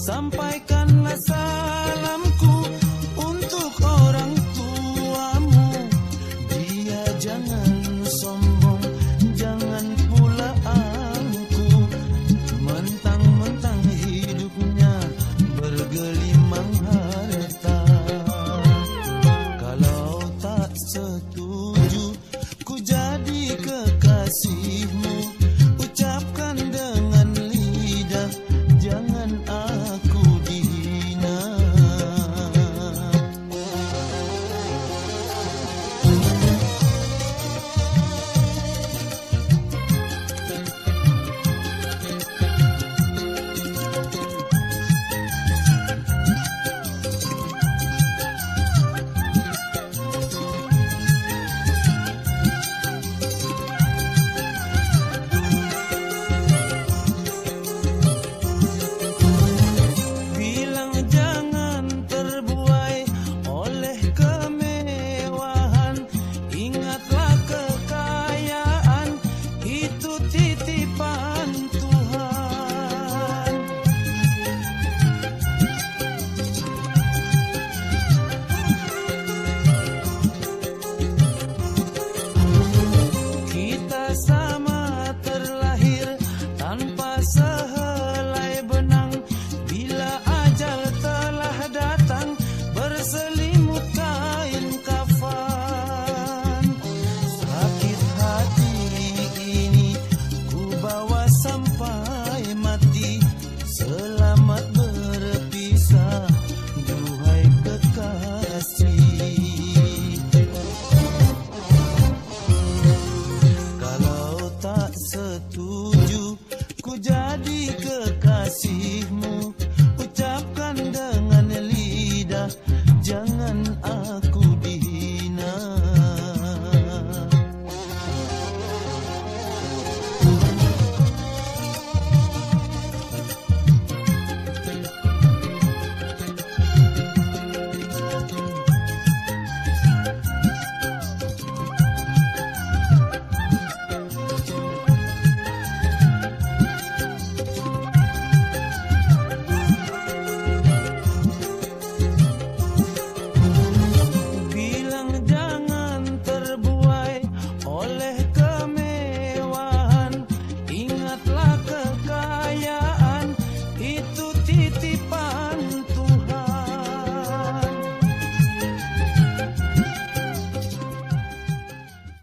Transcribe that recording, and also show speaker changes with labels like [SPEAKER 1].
[SPEAKER 1] Sampaikanlah salamku untuk orang tuamu. Dia jangan